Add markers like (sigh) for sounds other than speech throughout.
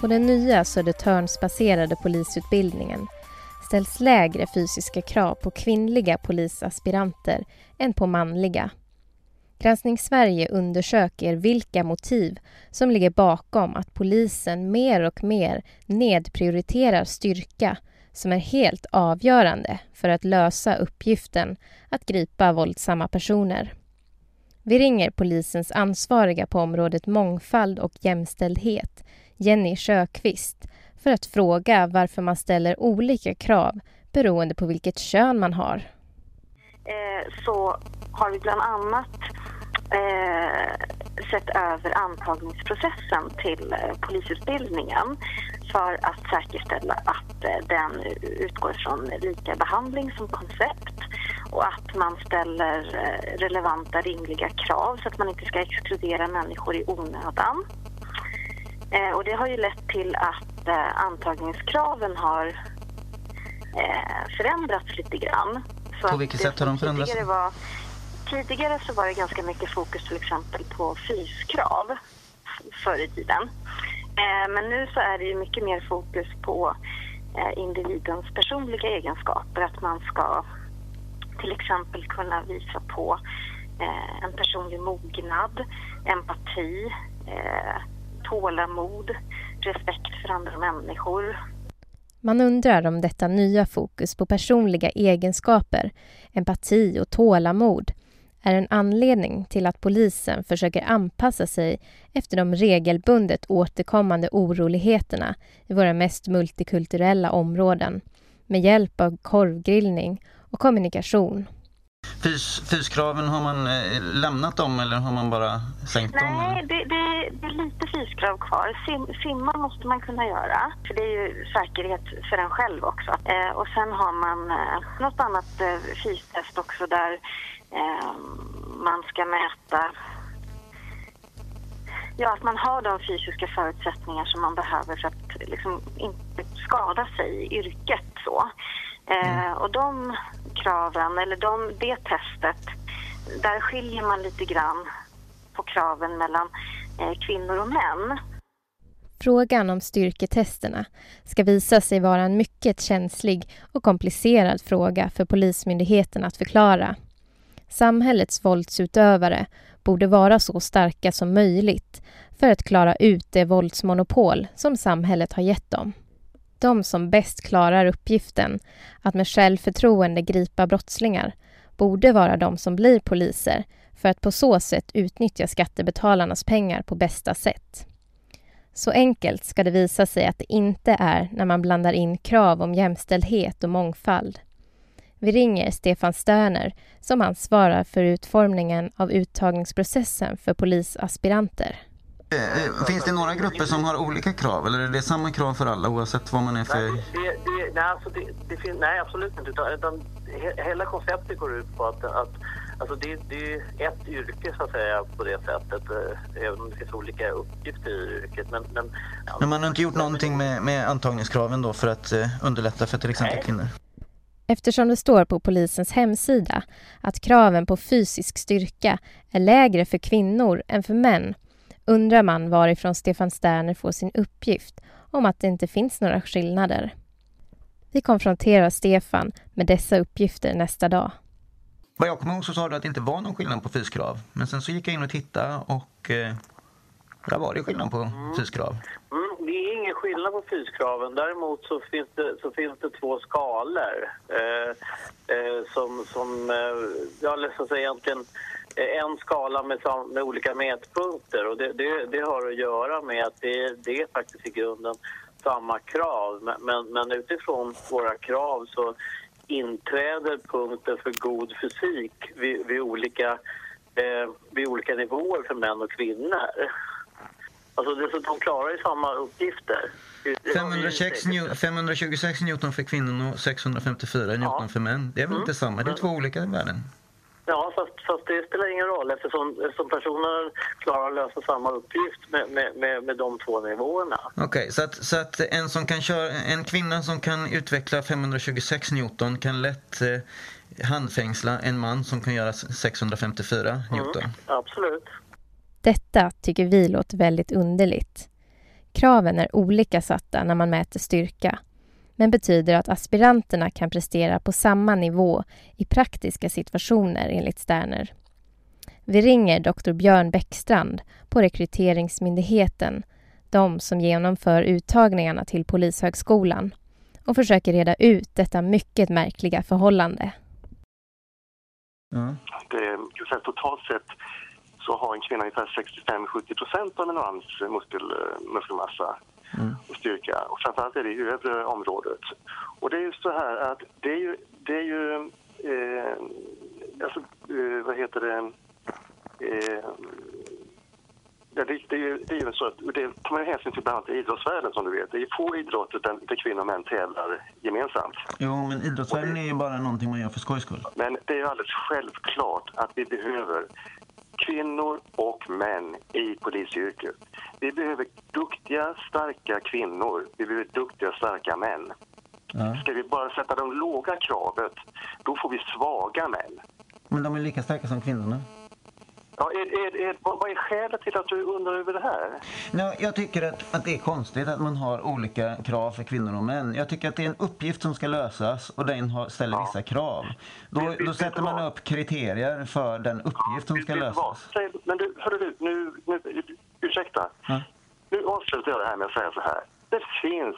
På den nya Södertörnsbaserade polisutbildningen ställs lägre fysiska krav på kvinnliga polisaspiranter än på manliga. Granskning Sverige undersöker vilka motiv som ligger bakom att polisen mer och mer nedprioriterar styrka som är helt avgörande för att lösa uppgiften att gripa våldsamma personer. Vi ringer polisens ansvariga på området mångfald och jämställdhet, Jenny Sjöqvist, för att fråga varför man ställer olika krav beroende på vilket kön man har. Eh, så har vi bland annat eh, sett över antagningsprocessen till eh, polisutbildningen för att säkerställa att eh, den utgår från lika behandling som koncept och att man ställer eh, relevanta, rimliga krav så att man inte ska exkludera människor i onödan. Eh, och det har ju lett till att antagningskraven har förändrats lite grann. Så På vilket sätt har de förändrats? Tidigare, var, tidigare så var det ganska mycket fokus till exempel på fyskrav förr i tiden. Eh, men nu så är det ju mycket mer fokus på eh, individens personliga egenskaper. Att man ska till exempel kunna visa på eh, en personlig mognad, empati, eh, tålamod, respekt för andra människor. Man undrar om detta nya fokus på personliga egenskaper, empati och tålamod är en anledning till att polisen försöker anpassa sig efter de regelbundet återkommande oroligheterna i våra mest multikulturella områden med hjälp av korvgrillning och kommunikation. Fys, fyskraven, har man eh, lämnat dem eller har man bara sänkt Nej, dem? Nej, det, det, det, är lite fyskrav kvar. Sim, simma måste man kunna göra, för det är ju säkerhet för en själv också. Eh, och sen har man eh, något annat eh, fystest också där Eh, man ska mäta ja, att man har de fysiska förutsättningar som man behöver för att liksom inte skada sig i yrket. Så. Eh, och de kraven, eller de, det testet, där skiljer man lite grann på kraven mellan eh, kvinnor och män. Frågan om styrketesterna ska visa sig vara en mycket känslig och komplicerad fråga för Polismyndigheten att förklara. Samhällets våldsutövare borde vara så starka som möjligt för att klara ut det våldsmonopol som samhället har gett dem. De som bäst klarar uppgiften att med självförtroende gripa brottslingar borde vara de som blir poliser för att på så sätt utnyttja skattebetalarnas pengar på bästa sätt. Så enkelt ska det visa sig att det inte är när man blandar in krav om jämställdhet och mångfald. Vi ringer Stefan Stöner som ansvarar för utformningen av uttagningsprocessen för polisaspiranter. Eh, eh, finns det några grupper som har olika krav eller är det samma krav för alla oavsett vad man är för... Nej, det, det, nej, alltså det, det finns, nej absolut inte. Utan, utan hela konceptet går ut på att, att alltså det, det är ett yrke så att säga på det sättet. Eh, även om det finns olika uppgifter i yrket. Men, men, men man har inte gjort någonting med, med antagningskraven då för att underlätta för till exempel nej. kvinnor? Eftersom det står på polisens hemsida att kraven på fysisk styrka är lägre för kvinnor än för män undrar man varifrån Stefan Sterner får sin uppgift om att det inte finns några skillnader. Vi konfronterar Stefan med dessa uppgifter nästa dag. Vad jag kommer ihåg så sa du att det inte var någon skillnad på fyskrav. Men sen så gick jag in och tittade och eh, där var det skillnad på mm. fyskrav. Mm, det är ingen skillnad på fyskraven. Däremot så finns det, så finns det två skalor eh, eh, som, som eh, ja, lätt säga egentligen en skala med, med olika mätpunkter och det, det, det, har att göra med att det, det är faktiskt i grunden samma krav. Men, men, men utifrån våra krav så inträder punkten för god fysik vid, vid olika, eh, vid olika nivåer för män och kvinnor. Alltså det, så de klarar ju samma uppgifter. 526, new, 526 Newton för kvinnor och 654 Newton ja. för män. Det är väl mm. inte samma? Det är två olika värden. Ja, fast, fast, det spelar ingen roll eftersom, eftersom personer klarar att lösa samma uppgift med, med, med, med de två nivåerna. Okej, okay, så, att, så att en, som kan köra, en kvinna som kan utveckla 526 Newton kan lätt eh, handfängsla en man som kan göra 654 Newton? Mm, absolut. Detta tycker vi låter väldigt underligt. Kraven är olika satta när man mäter styrka men betyder att aspiranterna kan prestera på samma nivå i praktiska situationer enligt Sterner. Vi ringer doktor Björn Bäckstrand på Rekryteringsmyndigheten, de som genomför uttagningarna till Polishögskolan och försöker reda ut detta mycket märkliga förhållande. Mm. Det, totalt sett så har en kvinna ungefär 65-70 procent av en mans muskel, muskelmassa mm. och styrka. Och framförallt är det i övre området. Och det är ju så här att det är ju, det är ju eh, alltså, eh, vad heter det, eh, det, det, är ju, det är ju så att det tar man hänsyn till bland annat idrottsvärlden som du vet. Det är få idrotter där, där kvinnor och män tävlar gemensamt. Jo, men idrottsvärlden är ju bara någonting man gör för skojs skull. Men det är ju alldeles självklart att vi behöver kvinnor och män i polisyrket. Vi behöver duktiga, starka kvinnor. Vi behöver duktiga, starka män. Ja. Ska vi bara sätta de låga kravet, då får vi svaga män. Men de är lika starka som kvinnorna? Ja, är, är, är, vad är skälet till att du undrar över det här? No, jag tycker att, att det är konstigt att man har olika krav för kvinnor och män. Jag tycker att det är en uppgift som ska lösas och den har, ställer ja. vissa krav. Då, vi, vi, då sätter man vad? upp kriterier för den uppgift som ska lösas. Men du, hörru du, nu, nu, ursäkta. Ja. Nu avslutar jag det här med att säga så här. Det finns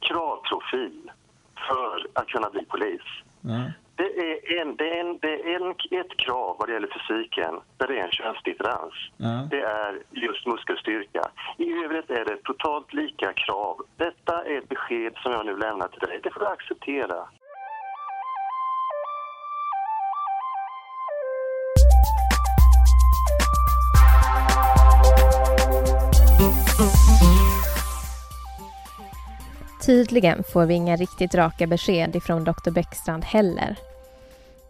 kravprofil för att kunna bli polis. Ja. Det är, en, det, är en, det är en, ett krav vad det gäller fysiken där det är en könsdifferens. Ja. Det är just muskelstyrka. I övrigt är det totalt lika krav. Detta är ett besked som jag nu lämnar till dig. Det får du acceptera. Tydligen får vi inga riktigt raka besked ifrån Dr Bäckstrand heller.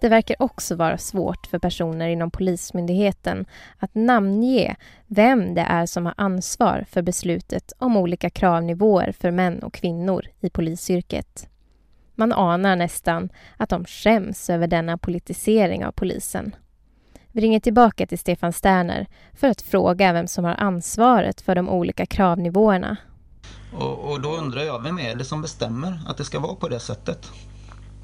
Det verkar också vara svårt för personer inom Polismyndigheten att namnge vem det är som har ansvar för beslutet om olika kravnivåer för män och kvinnor i polisyrket. Man anar nästan att de skäms över denna politisering av polisen. Vi ringer tillbaka till Stefan Sterner för att fråga vem som har ansvaret för de olika kravnivåerna och, och, då undrar jag, vem är det som bestämmer att det ska vara på det sättet?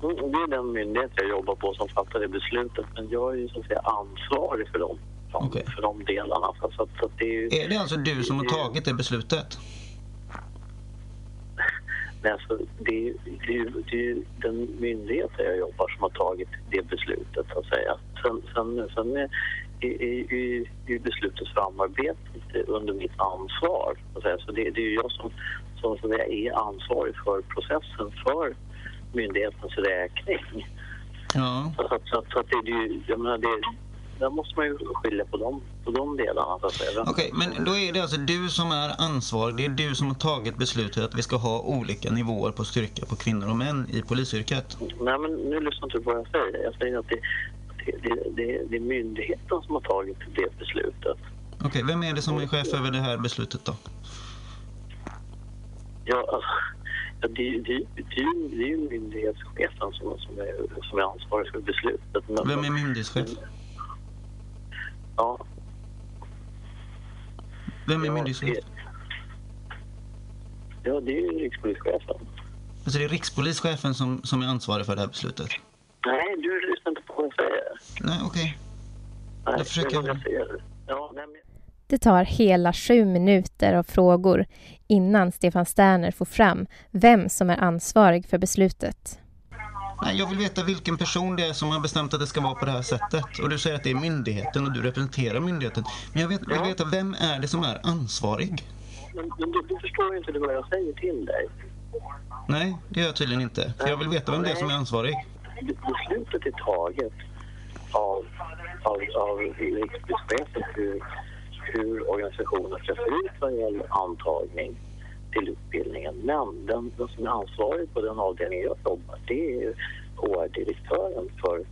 Det är den myndighet jag jobbar på som fattar det beslutet, men jag är ju så att säga ansvarig för dem, för, okay. för de delarna. Så, så, så det är, är, det alltså du som har tagit det beslutet? (laughs) Nej, alltså, det, är, det, är, det är den myndighet jag jobbar som har tagit det beslutet, så att säga. Sen, sen, sen är, är, är beslutet framarbetat under mitt ansvar. Så, att det, det är jag som som så är ansvarig för processen för myndighetens räkning. Ja. Så, så, så, så att det, det, jag menar, det, där måste man ju skilja på de, på de delarna. Okej, okay, men då är det alltså du som är ansvarig. Det är du som har tagit beslutet att vi ska ha olika nivåer på styrka på kvinnor och män i polisyrket. Nej, men nu lyssnar inte på vad jag säger. Jag säger att det, det, det, det är myndigheten som har tagit det beslutet. Okej, okay, vem är det som är chef över det här beslutet då? Ja, ja det, det, det, det är ju myndighetschefen som, som, är, som är ansvarig för beslutet. Men, Vem är myndighetschef? Ja. Vem är ja, myndighetschef? ja, det är ju rikspolischefen. Alltså det är rikspolischefen som, som är ansvarig för det här beslutet? Nej, du lyssnar inte på vad jag säger. Nej, okej. Okay. Jag försöker... Jag. Ja, nej, men... Det tar hela sju minuter av frågor innan Stefan Sterner får fram vem som är ansvarig för beslutet. Nej, jag vill veta vilken person det är som har bestämt att det ska vara på det här sättet. Och du säger att det är myndigheten och du representerar myndigheten. Men jag vet, vill veta vem är det som är ansvarig? Men, men du, du förstår inte vad jag säger till dig. Nej, det gör jag tydligen inte. För jag vill veta vem det är som är ansvarig. Beslutet är taget av, av, av rikspolischefen hur hur organisationen ska se ut vad gäller antagning till utbildningen. Men den, den som är ansvarig på den avdelningen jag jobbar det är HR-direktören för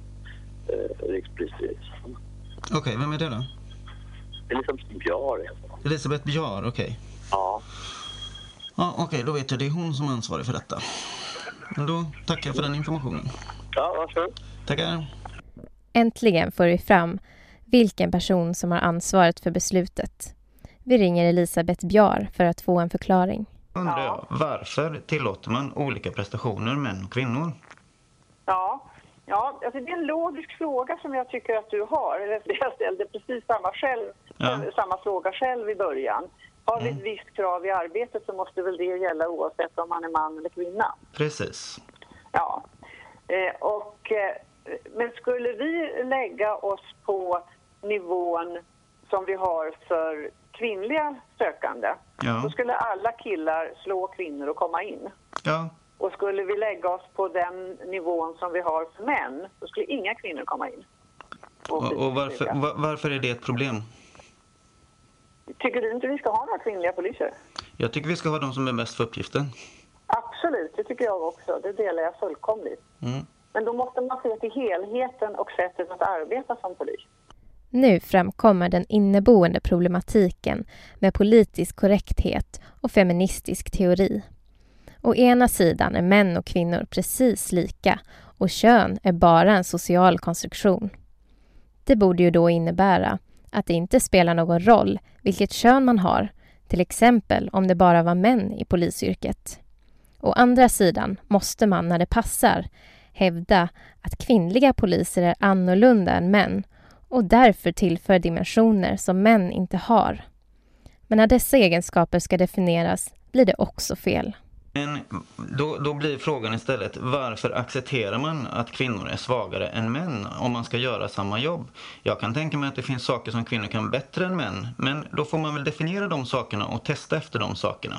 eh, Rikspolisstyrelsen. Okej, okay, vem är det då? Elisabeth Bjar heter. Elisabeth Bjar, okej. Okay. Ja. Ja, okej, okay, då vet jag. Det är hon som är ansvarig för detta. Då tackar jag för den informationen. Ja, varsågod. Tackar. Äntligen får vi fram vilken person som har ansvaret för beslutet. Vi ringer Elisabeth Bjar för att få en förklaring. Undrar jag, varför tillåter man olika prestationer män och kvinnor? Ja, ja alltså det är en logisk fråga som jag tycker att du har. (laughs) Jag ställde precis samma, själv, ja. samma fråga själv i början. Har vi ett mm. visst krav i arbetet så måste väl det gälla oavsett om man är man eller kvinna. Precis. Ja. Eh, och, eh, men skulle vi lägga oss på nivån som vi har för kvinnliga sökande ja. då skulle alla killar slå kvinnor och komma in. Ja. Och skulle vi lägga oss på den nivån som vi har för män då skulle inga kvinnor komma in. Och, och varför, varför är det ett problem? Tycker du inte vi ska ha några kvinnliga poliser? Jag tycker vi ska ha de som är bäst för uppgiften. Absolut, det tycker jag också. Det delar jag fullkomligt. Mm. Men då måste man se till helheten och sättet att arbeta som polis. Nu framkommer den inneboende problematiken med politisk korrekthet och feministisk teori. Å ena sidan är män och kvinnor precis lika och kön är bara en social konstruktion. Det borde ju då innebära att det inte spelar någon roll vilket kön man har, till exempel om det bara var män i polisyrket. Å andra sidan måste man när det passar hävda att kvinnliga poliser är annorlunda än män och därför tillför dimensioner som män inte har. Men när dessa egenskaper ska definieras blir det också fel. Men då, då blir frågan istället varför accepterar man att kvinnor är svagare än män om man ska göra samma jobb? Jag kan tänka mig att det finns saker som kvinnor kan bättre än män men då får man väl definiera de sakerna och testa efter de sakerna.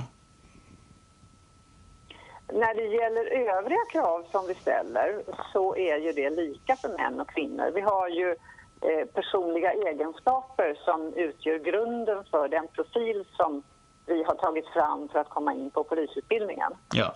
När det gäller övriga krav som vi ställer så är ju det lika för män och kvinnor. Vi har ju eh, personliga egenskaper som utgör grunden för den profil som vi har tagit fram för att komma in på polisutbildningen. Ja.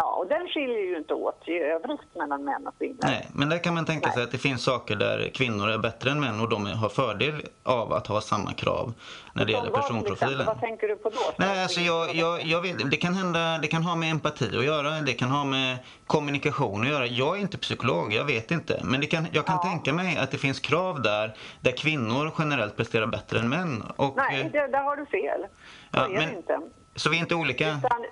Ja, och den skiljer ju inte åt i övrigt mellan män och kvinnor. Nej, men där kan man tänka Nej. sig att det finns saker där kvinnor är bättre än män och de har fördel av att ha samma krav när det gäller personprofilen. Vad tänker du på då? Nej, alltså jag, jag, jag vet, det kan hända, det kan ha med empati att göra, det kan ha med kommunikation att göra. Jag är inte psykolog, jag vet inte. Men det kan, jag kan ja. tänka mig att det finns krav där, där kvinnor generellt presterar bättre än män. Och, Nej, det, där har du fel. Så ja, är men, det inte. Så vi är inte olika? Utan,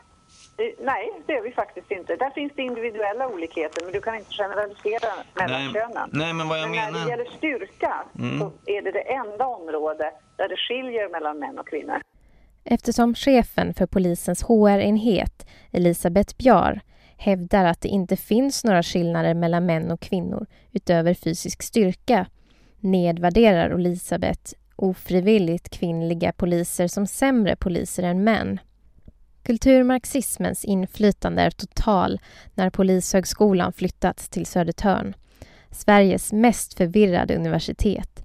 Nej, det är vi faktiskt inte. Där finns det individuella olikheter, men du kan inte generalisera mellan nej, könen. Nej, men vad jag men menar... när det gäller styrka mm. så är det det enda område där det skiljer mellan män och kvinnor. Eftersom chefen för polisens HR-enhet, Elisabeth Bjar, hävdar att det inte finns några skillnader mellan män och kvinnor utöver fysisk styrka nedvärderar Elisabeth ofrivilligt kvinnliga poliser som sämre poliser än män. Kulturmarxismens inflytande är total när Polishögskolan flyttats till Södertörn, Sveriges mest förvirrade universitet.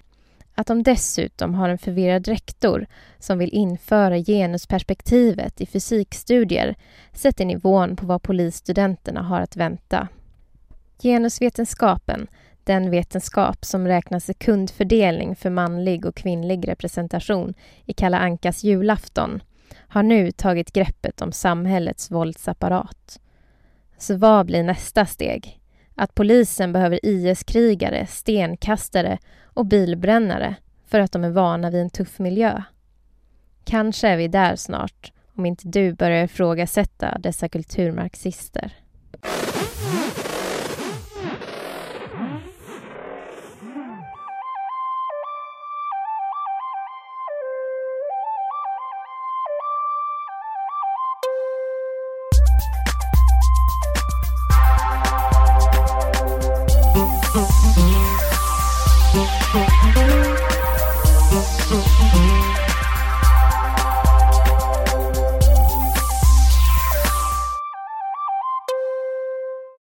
Att de dessutom har en förvirrad rektor som vill införa genusperspektivet i fysikstudier sätter nivån på vad polisstudenterna har att vänta. Genusvetenskapen, den vetenskap som räknar sekundfördelning för manlig och kvinnlig representation i Kalla Ankas julafton, har nu tagit greppet om samhällets våldsapparat. Så vad blir nästa steg? Att polisen behöver IS-krigare, stenkastare och bilbrännare för att de är vana vid en tuff miljö? Kanske är vi där snart om inte du börjar ifrågasätta dessa kulturmarxister.